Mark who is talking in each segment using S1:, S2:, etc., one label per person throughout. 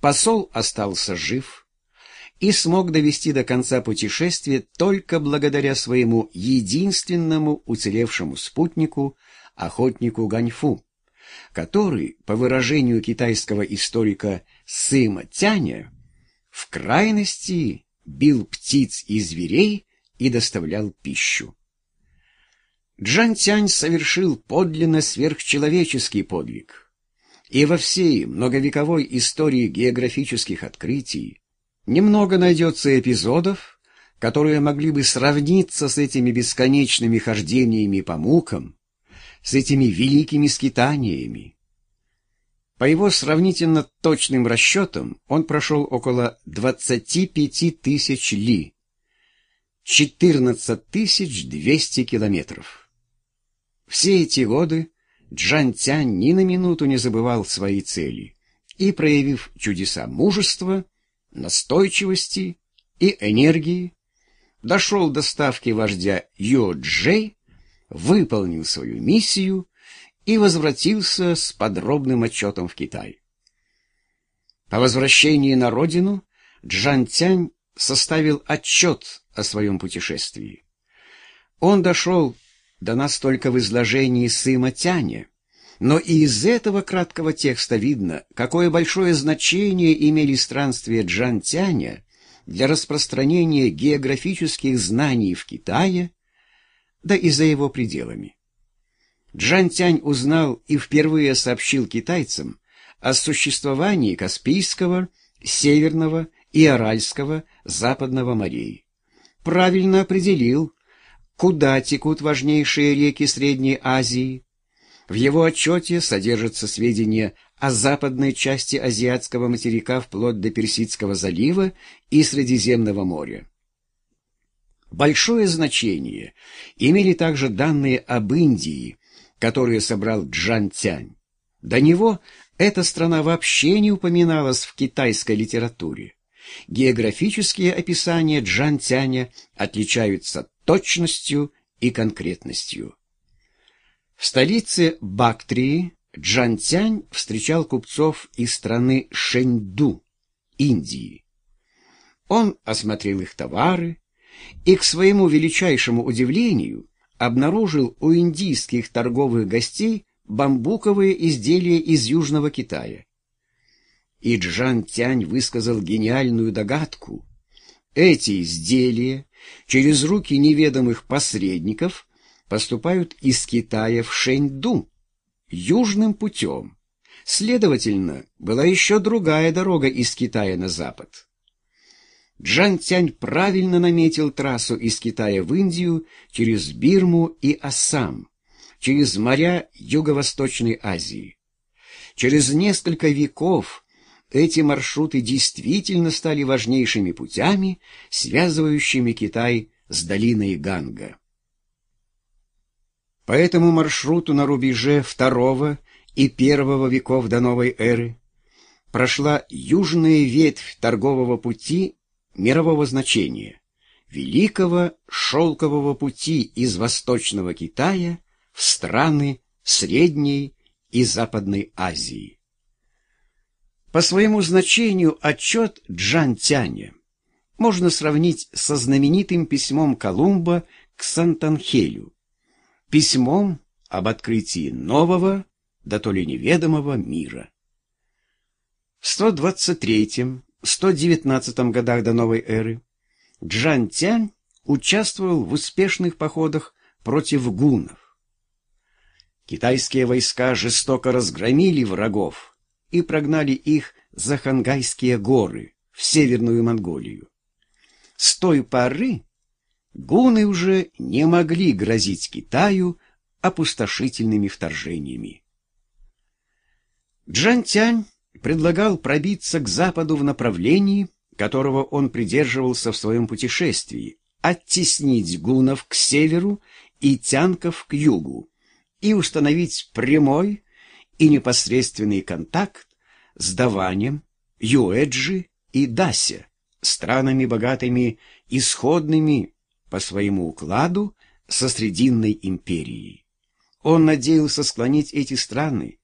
S1: Посол остался жив и смог довести до конца путешествия только благодаря своему единственному уцелевшему спутнику, охотнику Ганьфу, который, по выражению китайского историка Сыма Тяня, в крайности бил птиц и зверей и доставлял пищу. Джан Тянь совершил подлинно сверхчеловеческий подвиг. И во всей многовековой истории географических открытий немного найдется эпизодов, которые могли бы сравниться с этими бесконечными хождениями по мукам, с этими великими скитаниями. По его сравнительно точным расчетам он прошел около 25 тысяч ли, 14 200 километров. Все эти годы Джан Тянь ни на минуту не забывал своей цели и, проявив чудеса мужества, настойчивости и энергии, дошел до ставки вождя Йо Джей, выполнил свою миссию и возвратился с подробным отчетом в Китай. По возвращении на родину Джан Тянь составил отчет о своем путешествии. Он дошел до нас только в изложении Сыма Тяня. Но и из этого краткого текста видно, какое большое значение имели странствия Джан Тяня для распространения географических знаний в Китае, да и за его пределами. Джан Тянь узнал и впервые сообщил китайцам о существовании Каспийского, Северного и Аральского Западного морей. Правильно определил, куда текут важнейшие реки Средней Азии. В его отчете содержатся сведения о западной части азиатского материка вплоть до Персидского залива и Средиземного моря. Большое значение имели также данные об Индии, которые собрал Джан Тянь. До него эта страна вообще не упоминалась в китайской литературе. Географические описания Джан Тяня отличаются точностью и конкретностью. В столице Бактрии Джантянь встречал купцов из страны Шэньду, Индии. Он осмотрел их товары и, к своему величайшему удивлению, обнаружил у индийских торговых гостей бамбуковые изделия из Южного Китая. И Джан Тянь высказал гениальную догадку. Эти изделия через руки неведомых посредников поступают из Китая в Шэньду южным путем. Следовательно, была еще другая дорога из Китая на запад. Джан Тянь правильно наметил трассу из Китая в Индию через Бирму и Ассам, через моря Юго-Восточной Азии. Через несколько веков эти маршруты действительно стали важнейшими путями, связывающими Китай с долиной Ганга. По этому маршруту на рубеже второго и первого веков до новой эры прошла южная ветвь торгового пути мирового значения, великого шелкового пути из Восточного Китая в страны Средней и Западной Азии. По своему значению отчет Джан Тяня можно сравнить со знаменитым письмом Колумба к Сантанхелю, письмом об открытии нового, да то ли неведомого мира. В 123-119 годах до новой эры Джан Тянь участвовал в успешных походах против гуннов. Китайские войска жестоко разгромили врагов, и прогнали их за Хангайские горы в Северную Монголию. С той поры гуны уже не могли грозить Китаю опустошительными вторжениями. Джантянь предлагал пробиться к западу в направлении, которого он придерживался в своем путешествии, оттеснить гунов к северу и тянков к югу и установить прямой и непосредственный контакт с Даванем, Юэджи и Дася, странами богатыми исходными по своему укладу со Срединной империей. Он надеялся склонить эти страны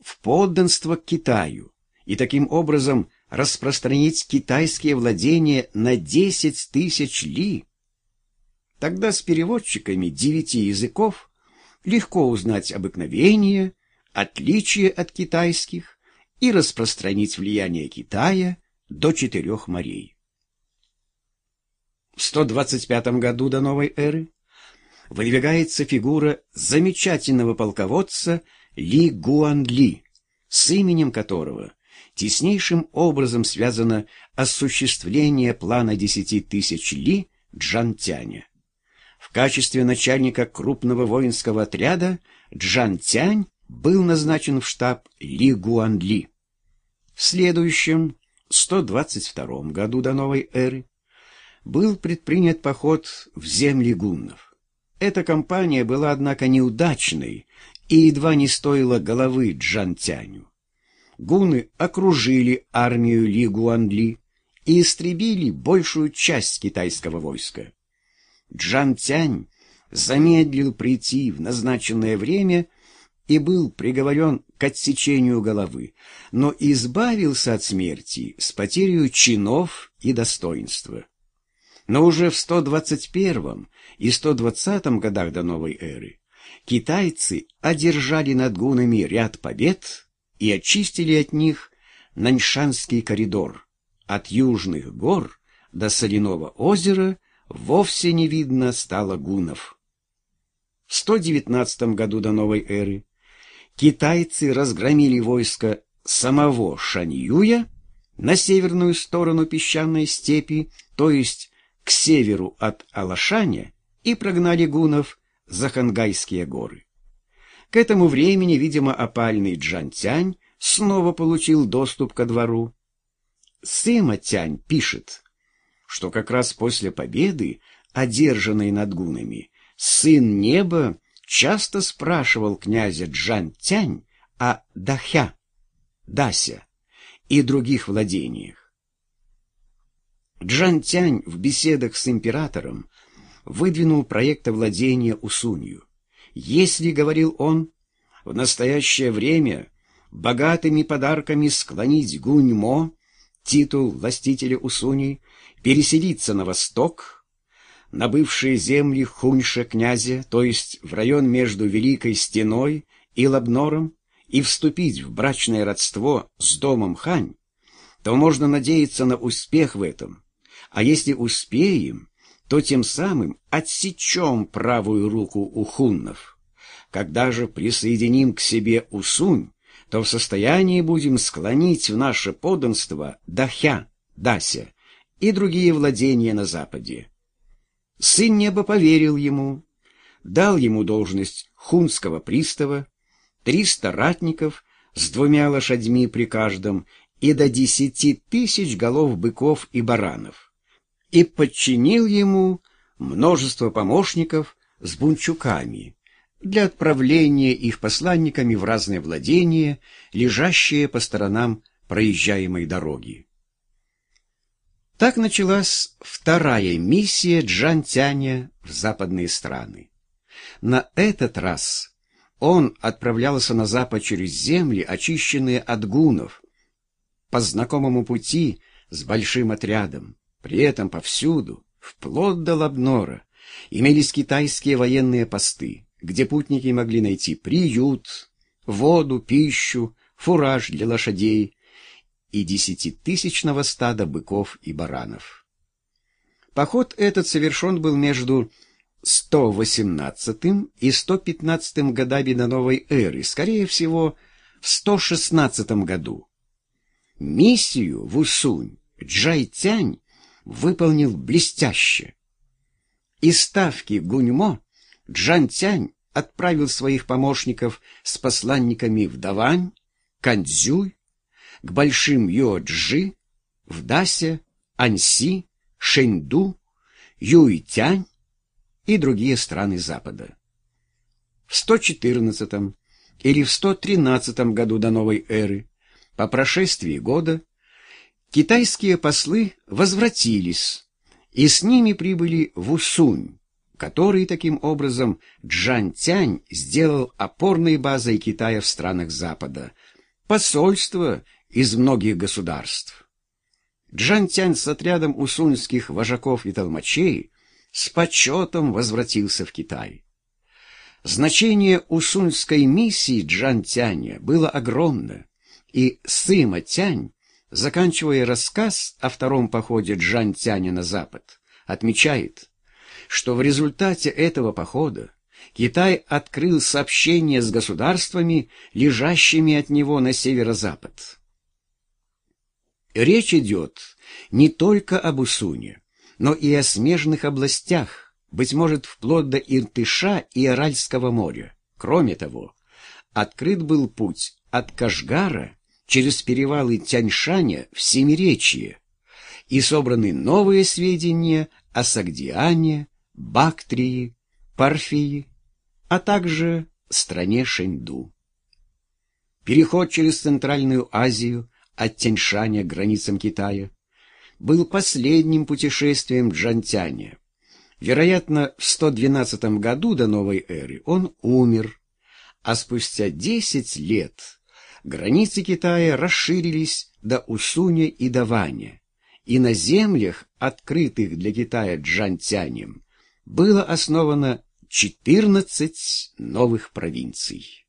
S1: в подданство к Китаю и таким образом распространить китайские владения на 10 тысяч ли. Тогда с переводчиками девяти языков легко узнать обыкновения, отличия от китайских и распространить влияние Китая до четырех морей. В 125 году до новой эры выдвигается фигура замечательного полководца Ли Гуанли, с именем которого теснейшим образом связано осуществление плана десяти тысяч Ли Джантяня. В качестве начальника крупного воинского отряда Джан Тянь был назначен в штаб Ли Гуанли. В следующем, 122 году до новой эры, был предпринят поход в земли гуннов. Эта кампания была, однако, неудачной и едва не стоила головы Джан Тяню. Гуны окружили армию Ли Гуанли и истребили большую часть китайского войска. Джан Тянь замедлил прийти в назначенное время и был приговорен к отсечению головы, но избавился от смерти с потерей чинов и достоинства. Но уже в 121 и 120 годах до новой эры китайцы одержали над гунами ряд побед и очистили от них Наньшанский коридор от южных гор до соляного озера вовсе не видно стало гунов. В 119 году до новой эры китайцы разгромили войско самого Шаньюя на северную сторону песчаной степи, то есть к северу от Алашаня, и прогнали гунов за Хангайские горы. К этому времени, видимо, опальный Джан-Тянь снова получил доступ ко двору. Сыма Тянь пишет, что как раз после победы, одержанной над гунами, сын неба часто спрашивал князя Джан Тянь о Дахя, Дася и других владениях. Джан Тянь в беседах с императором выдвинул проект овладения Усунью. Если, говорил он, в настоящее время богатыми подарками склонить Гуньмо, титул властителя Усуни, переселиться на восток, на бывшие земли хуньша князя, то есть в район между Великой Стеной и Лабнором, и вступить в брачное родство с домом Хань, то можно надеяться на успех в этом. А если успеем, то тем самым отсечем правую руку у хуннов. Когда же присоединим к себе Усунь, то в состоянии будем склонить в наше подданство Дахя, Дася, и другие владения на западе. Сын неба поверил ему, дал ему должность хунского пристава, триста ратников с двумя лошадьми при каждом и до десяти тысяч голов быков и баранов, и подчинил ему множество помощников с бунчуками для отправления их посланниками в разные владения, лежащие по сторонам проезжаемой дороги. Так началась вторая миссия Джан Тяня в западные страны. На этот раз он отправлялся на запад через земли, очищенные от гунов, по знакомому пути с большим отрядом. При этом повсюду, вплоть до Лабнора, имелись китайские военные посты, где путники могли найти приют, воду, пищу, фураж для лошадей, и десятитысячного стада быков и баранов. Поход этот совершен был между 118 и 115 годами до новой эры, скорее всего, в 116 году. Миссию в Усунь Джай-Тянь выполнил блестяще. Из ставки Гуньмо Джан-Тянь отправил своих помощников с посланниками в Давань, Кандзюй, к большим Йоджи, в Дасе, Аньси, Шэньду, Юйтянь и другие страны Запада. В 114 или в 113 году до новой эры, по прошествии года, китайские послы возвратились, и с ними прибыли в Усунь, который таким образом Джан Тянь сделал опорной базой Китая в странах Запада, посольство из многих государств. Джан-Тянь с отрядом усуньских вожаков и толмачей с почетом возвратился в Китай. Значение усуньской миссии Джан-Тяня было огромно, и Сыма Тянь, заканчивая рассказ о втором походе Джан-Тяня на запад, отмечает, что в результате этого похода Китай открыл сообщения с государствами, лежащими от него на северо-запад. Речь идет не только об Усуне, но и о смежных областях, быть может, вплоть до Иртыша и Аральского моря. Кроме того, открыт был путь от Кашгара через перевалы Тяньшаня в Семиречье, и собраны новые сведения о Сагдиане, Бактрии, Парфии, а также стране Шэньду. Переход через Центральную Азию от Тяньшаня к границам Китая был последним путешествием Джантяня. Вероятно, в 112 году до новой эры он умер, а спустя 10 лет границы Китая расширились до Усуня и до и на землях, открытых для Китая Джантянем, было основано 14 новых провинций.